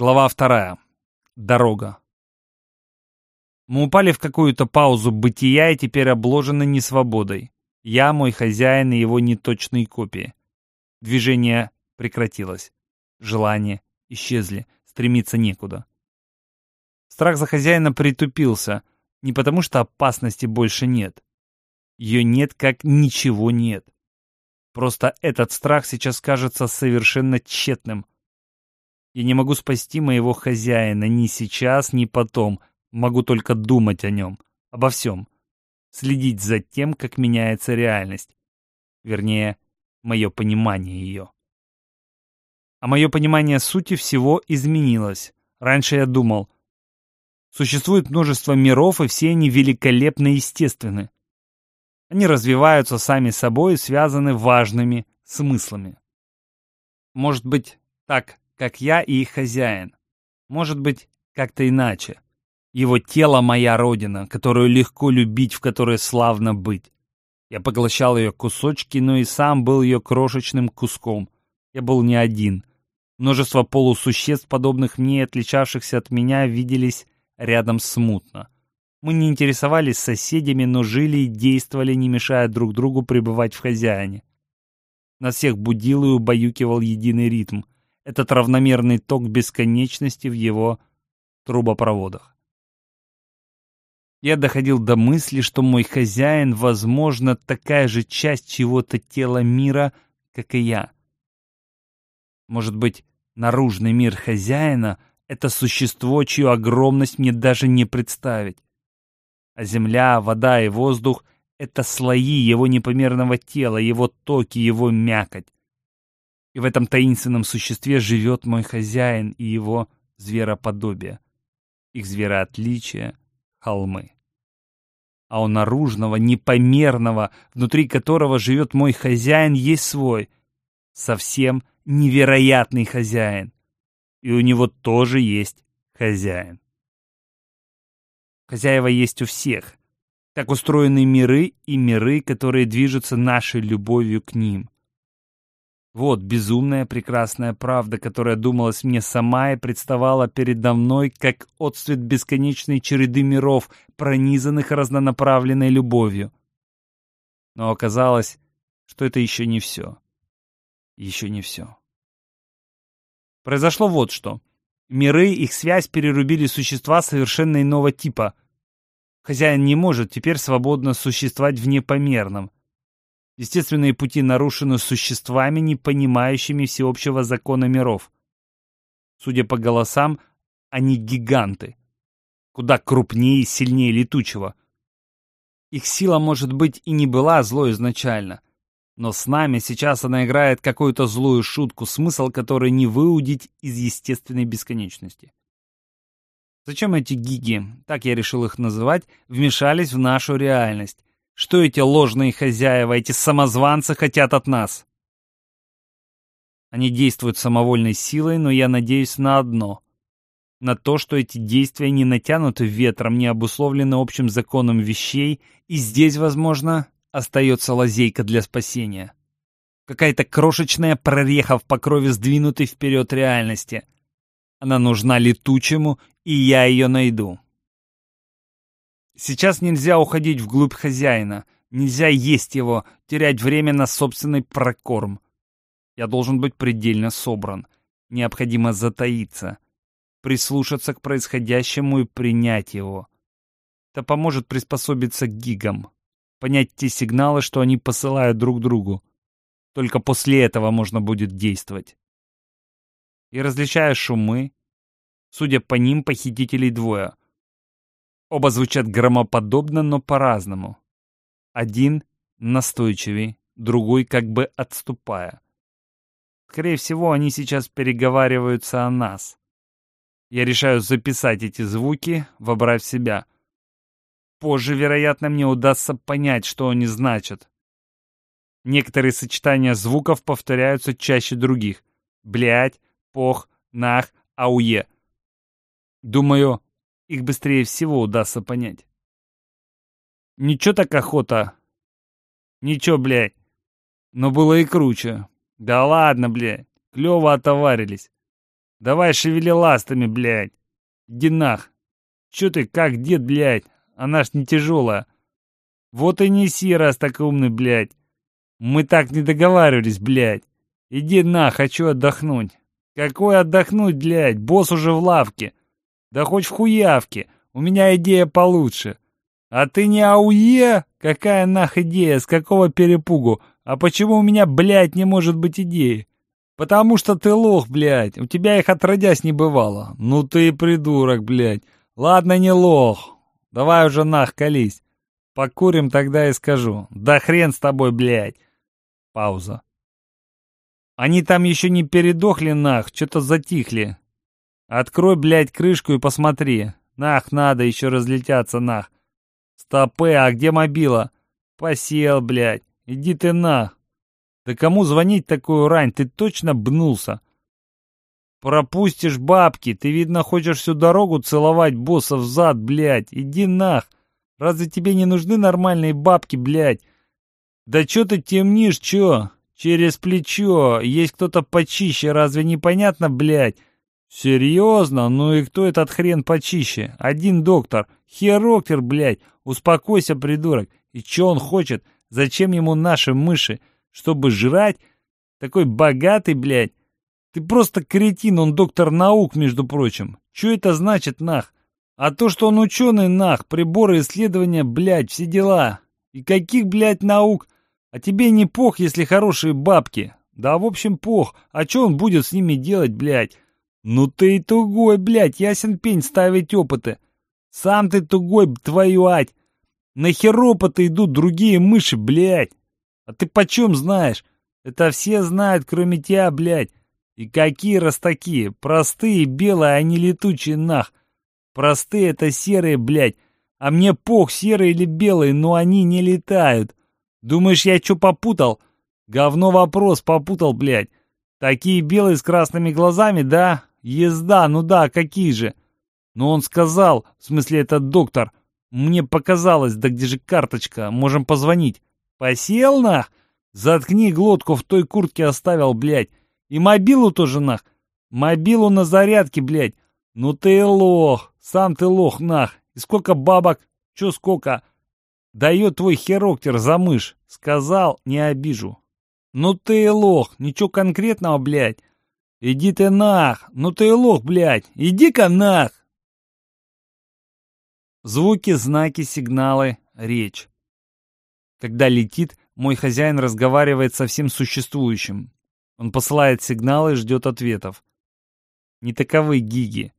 Глава вторая. Дорога. Мы упали в какую-то паузу бытия и теперь обложены несвободой. Я, мой хозяин и его неточные копии. Движение прекратилось. Желания исчезли. Стремиться некуда. Страх за хозяина притупился. Не потому что опасности больше нет. Ее нет, как ничего нет. Просто этот страх сейчас кажется совершенно тщетным. Я не могу спасти моего хозяина ни сейчас, ни потом. Могу только думать о нем, обо всем. Следить за тем, как меняется реальность. Вернее, мое понимание ее. А мое понимание сути всего изменилось. Раньше я думал, существует множество миров, и все они великолепно естественны. Они развиваются сами собой и связаны важными смыслами. Может быть, так как я и их хозяин. Может быть, как-то иначе. Его тело — моя родина, которую легко любить, в которой славно быть. Я поглощал ее кусочки, но и сам был ее крошечным куском. Я был не один. Множество полусуществ, подобных мне и отличавшихся от меня, виделись рядом смутно. Мы не интересовались соседями, но жили и действовали, не мешая друг другу пребывать в хозяине. Нас всех будил и убаюкивал единый ритм — этот равномерный ток бесконечности в его трубопроводах. Я доходил до мысли, что мой хозяин, возможно, такая же часть чего-то тела мира, как и я. Может быть, наружный мир хозяина — это существо, чью огромность мне даже не представить. А земля, вода и воздух — это слои его непомерного тела, его токи, его мякоть. И в этом таинственном существе живет мой хозяин и его звероподобие. Их звероотличие — холмы. А у наружного, непомерного, внутри которого живет мой хозяин, есть свой, совсем невероятный хозяин. И у него тоже есть хозяин. Хозяева есть у всех. Так устроены миры и миры, которые движутся нашей любовью к ним. Вот безумная прекрасная правда, которая думалась мне сама и представала передо мной, как отцвет бесконечной череды миров, пронизанных разнонаправленной любовью. Но оказалось, что это еще не все. Еще не все. Произошло вот что. Миры, их связь перерубили существа совершенно иного типа. Хозяин не может теперь свободно существовать в непомерном. Естественные пути нарушены существами, не понимающими всеобщего закона миров. Судя по голосам, они гиганты. Куда крупнее и сильнее летучего. Их сила, может быть, и не была злой изначально. Но с нами сейчас она играет какую-то злую шутку, смысл которой не выудить из естественной бесконечности. Зачем эти гиги, так я решил их называть, вмешались в нашу реальность? Что эти ложные хозяева, эти самозванцы хотят от нас? Они действуют самовольной силой, но я надеюсь на одно. На то, что эти действия не натянуты ветром, не обусловлены общим законом вещей, и здесь, возможно, остается лазейка для спасения. Какая-то крошечная прореха в покрове сдвинутой вперед реальности. Она нужна летучему, и я ее найду. Сейчас нельзя уходить вглубь хозяина, нельзя есть его, терять время на собственный прокорм. Я должен быть предельно собран. Необходимо затаиться, прислушаться к происходящему и принять его. Это поможет приспособиться к гигам, понять те сигналы, что они посылают друг другу. Только после этого можно будет действовать. И различая шумы, судя по ним, похитителей двое — Оба звучат громоподобно, но по-разному. Один настойчивее, другой как бы отступая. Скорее всего, они сейчас переговариваются о нас. Я решаю записать эти звуки, вобрав себя. Позже, вероятно, мне удастся понять, что они значат. Некоторые сочетания звуков повторяются чаще других. Блять, пох, нах, ауе. Думаю, их быстрее всего удастся понять. Ничего так охота. Ничего, блядь. Но было и круче. Да ладно, блядь. Клево отоварились. Давай шевели ластами, блядь. Иди нах. Чё ты как дед, блядь? Она ж не тяжелая. Вот и неси, раз так умный, блядь. Мы так не договаривались, блядь. Иди на, хочу отдохнуть. Какой отдохнуть, блядь? Босс уже в лавке. Да хоть в хуявке. У меня идея получше. А ты не ауе? Какая нах идея? С какого перепугу? А почему у меня, блядь, не может быть идеи? Потому что ты лох, блядь. У тебя их отродясь не бывало. Ну ты и придурок, блядь. Ладно, не лох. Давай уже нах колись. Покурим тогда и скажу. Да хрен с тобой, блядь. Пауза. Они там еще не передохли, нах, что-то затихли. Открой, блядь, крышку и посмотри. Нах, надо еще разлетяться, нах. Стопы, а где мобила? Посел, блядь. Иди ты нах. Да кому звонить такую рань? Ты точно бнулся? Пропустишь бабки. Ты, видно, хочешь всю дорогу целовать босса в зад, блядь. Иди нах. Разве тебе не нужны нормальные бабки, блядь? Да чё ты темнишь, чё? Через плечо. Есть кто-то почище, разве непонятно, блядь? Серьезно? Ну и кто этот хрен почище? Один доктор. Хероктер, блядь. Успокойся, придурок. И чё он хочет? Зачем ему наши мыши? Чтобы жрать? Такой богатый, блядь. Ты просто кретин, он доктор наук, между прочим. Чё это значит, нах? А то, что он ученый, нах, приборы, исследования, блядь, все дела. И каких, блядь, наук? А тебе не пох, если хорошие бабки. Да, в общем, пох. А что он будет с ними делать, блядь? Ну ты и тугой, блядь, ясен пень ставить опыты. Сам ты тугой, твою ать. На херопоты идут другие мыши, блядь. А ты почем знаешь? Это все знают, кроме тебя, блядь. И какие раз такие? Простые, белые, а не летучие, нах. Простые — это серые, блядь. А мне пох, серые или белые, но они не летают. Думаешь, я что попутал? Говно вопрос, попутал, блядь. Такие белые с красными глазами, да? Езда, ну да, какие же? Но он сказал, в смысле этот доктор, мне показалось, да где же карточка, можем позвонить. Посел нах? Заткни глотку, в той куртке оставил, блядь. И мобилу тоже нах. Мобилу на зарядке, блядь. Ну ты лох, сам ты лох нах. И сколько бабок? Чё сколько? Дает твой хероктер за мышь. Сказал, не обижу. Ну ты лох, ничего конкретного, блядь. Иди ты нах, ну ты лох, блядь, иди-ка нах. Звуки, знаки, сигналы, речь. Когда летит, мой хозяин разговаривает со всем существующим. Он посылает сигналы и ждет ответов. Не таковы гиги.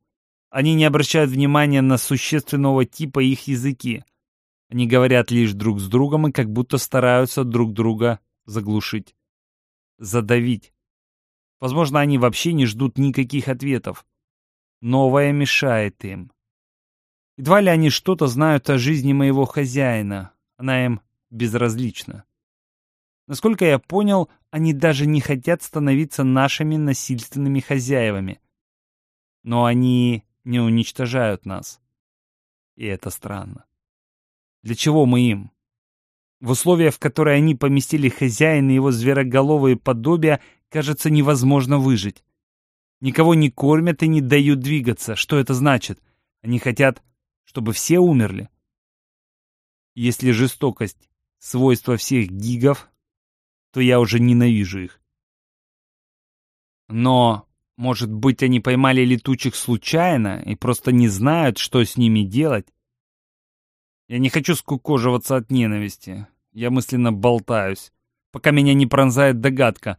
Они не обращают внимания на существенного типа их языки. Они говорят лишь друг с другом и как будто стараются друг друга заглушить, задавить. Возможно, они вообще не ждут никаких ответов. Новое мешает им. Едва ли они что-то знают о жизни моего хозяина. Она им безразлична. Насколько я понял, они даже не хотят становиться нашими насильственными хозяевами. Но они не уничтожают нас. И это странно. Для чего мы им? В условиях, в которые они поместили хозяина и его звероголовые подобия, кажется невозможно выжить. Никого не кормят и не дают двигаться. Что это значит? Они хотят, чтобы все умерли. Если жестокость — свойство всех гигов, то я уже ненавижу их. Но, может быть, они поймали летучих случайно и просто не знают, что с ними делать? Я не хочу скукоживаться от ненависти. Я мысленно болтаюсь, пока меня не пронзает догадка.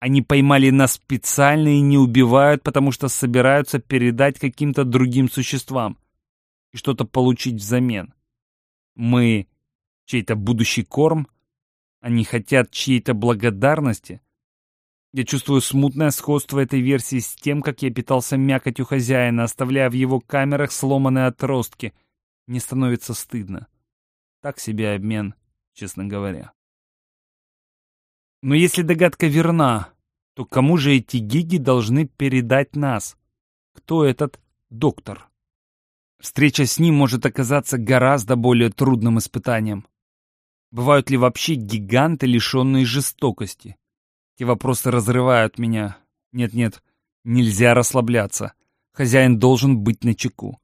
Они поймали нас специально и не убивают, потому что собираются передать каким-то другим существам и что-то получить взамен. Мы чей-то будущий корм? Они хотят чьей-то благодарности? Я чувствую смутное сходство этой версии с тем, как я питался мякотью хозяина, оставляя в его камерах сломанные отростки — не становится стыдно. Так себе обмен, честно говоря. Но если догадка верна, то кому же эти гиги должны передать нас? Кто этот доктор? Встреча с ним может оказаться гораздо более трудным испытанием. Бывают ли вообще гиганты, лишенные жестокости? Эти вопросы разрывают меня. Нет-нет, Нельзя расслабляться. Хозяин должен быть на чеку.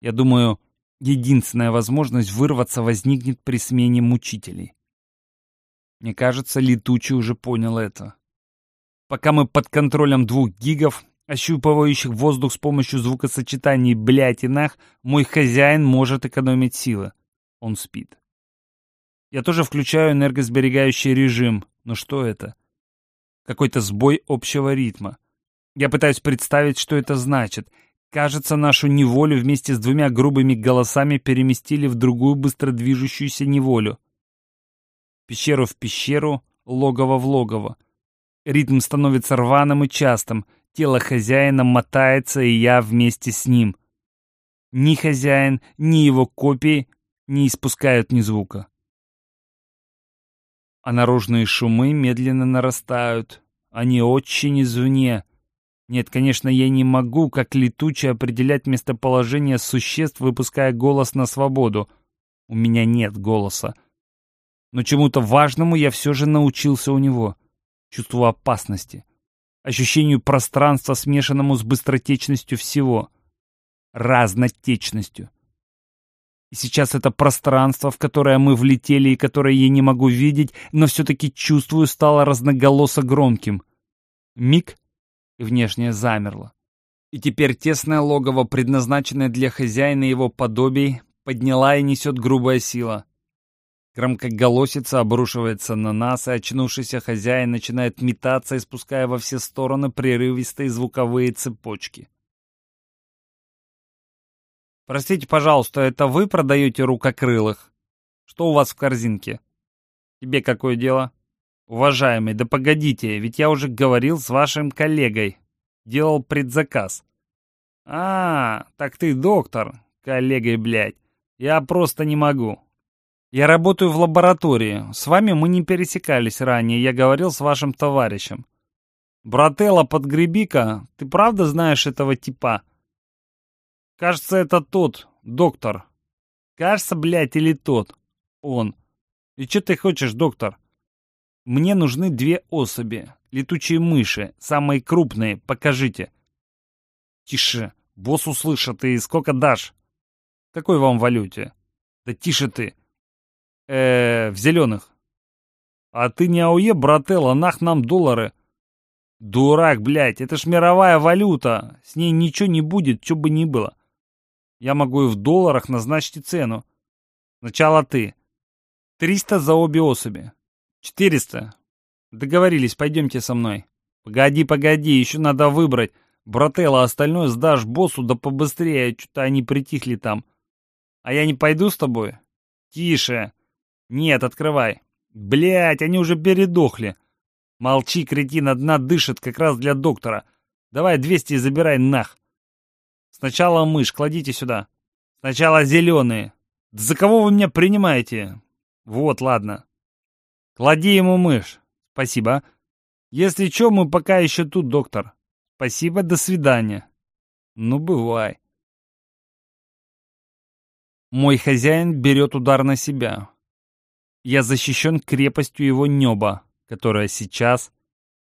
Я думаю, единственная возможность вырваться возникнет при смене мучителей. Мне кажется, летучий уже понял это. Пока мы под контролем двух гигов, ощупывающих воздух с помощью звукосочетаний «блядь» и «нах», мой хозяин может экономить силы. Он спит. Я тоже включаю энергосберегающий режим. Но что это? Какой-то сбой общего ритма. Я пытаюсь представить, что это значит. Кажется, нашу неволю вместе с двумя грубыми голосами переместили в другую быстро движущуюся неволю. Пещеру в пещеру, логово в логово. Ритм становится рваным и частым. Тело хозяина мотается, и я вместе с ним. Ни хозяин, ни его копии не испускают ни звука а наружные шумы медленно нарастают. Они очень извне. Нет, конечно, я не могу, как летучий, определять местоположение существ, выпуская голос на свободу. У меня нет голоса. Но чему-то важному я все же научился у него. Чувству опасности. Ощущению пространства, смешанному с быстротечностью всего. Разнотечностью. И сейчас это пространство, в которое мы влетели и которое я не могу видеть, но все-таки чувствую, стало разноголосо громким. Миг, и внешнее замерло. И теперь тесное логово, предназначенное для хозяина его подобий, подняла и несет грубая сила. Громкоголосица обрушивается на нас, и очнувшийся хозяин начинает метаться, испуская во все стороны прерывистые звуковые цепочки. Простите, пожалуйста, это вы продаете рукокрылых? Что у вас в корзинке? Тебе какое дело? Уважаемый, да погодите, ведь я уже говорил с вашим коллегой. Делал предзаказ. А, так ты доктор, коллегой, блядь. Я просто не могу. Я работаю в лаборатории. С вами мы не пересекались ранее, я говорил с вашим товарищем. Брателло, подгреби-ка, ты правда знаешь этого типа? Кажется, это тот, доктор. Кажется, блядь, или тот. Он. И что ты хочешь, доктор? Мне нужны две особи. Летучие мыши. Самые крупные. Покажите. Тише. Босс услышит. И сколько дашь? Какой вам валюте? Да тише ты. Э в зеленых. А ты не АОЕ, брателла, нах нам доллары. Дурак, блядь, это ж мировая валюта. С ней ничего не будет, что бы ни было. Я могу и в долларах назначить цену. Сначала ты. Триста за обе особи. Четыреста. Договорились, пойдемте со мной. Погоди, погоди, еще надо выбрать. Брателло, остальное сдашь боссу, да побыстрее, что-то они притихли там. А я не пойду с тобой? Тише. Нет, открывай. Блять, они уже передохли. Молчи, кретин, одна дышит как раз для доктора. Давай 200 и забирай нах. Сначала мышь, кладите сюда. Сначала зеленые. Да за кого вы меня принимаете? Вот, ладно. Клади ему мышь. Спасибо. Если что, мы пока еще тут, доктор. Спасибо, до свидания. Ну, бывай. Мой хозяин берет удар на себя. Я защищен крепостью его неба, которая сейчас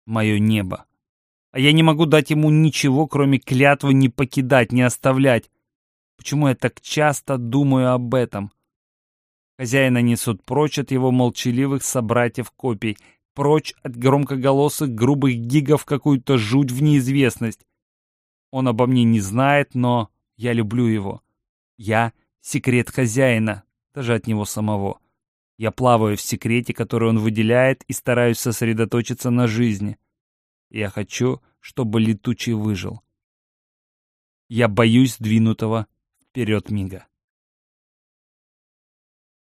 мое небо а я не могу дать ему ничего, кроме клятвы не покидать, не оставлять. Почему я так часто думаю об этом? Хозяина несут прочь от его молчаливых собратьев копий, прочь от громкоголосых грубых гигов какую-то жуть в неизвестность. Он обо мне не знает, но я люблю его. Я — секрет хозяина, даже от него самого. Я плаваю в секрете, который он выделяет, и стараюсь сосредоточиться на жизни. Я хочу, чтобы летучий выжил. Я боюсь двинутого вперед мига.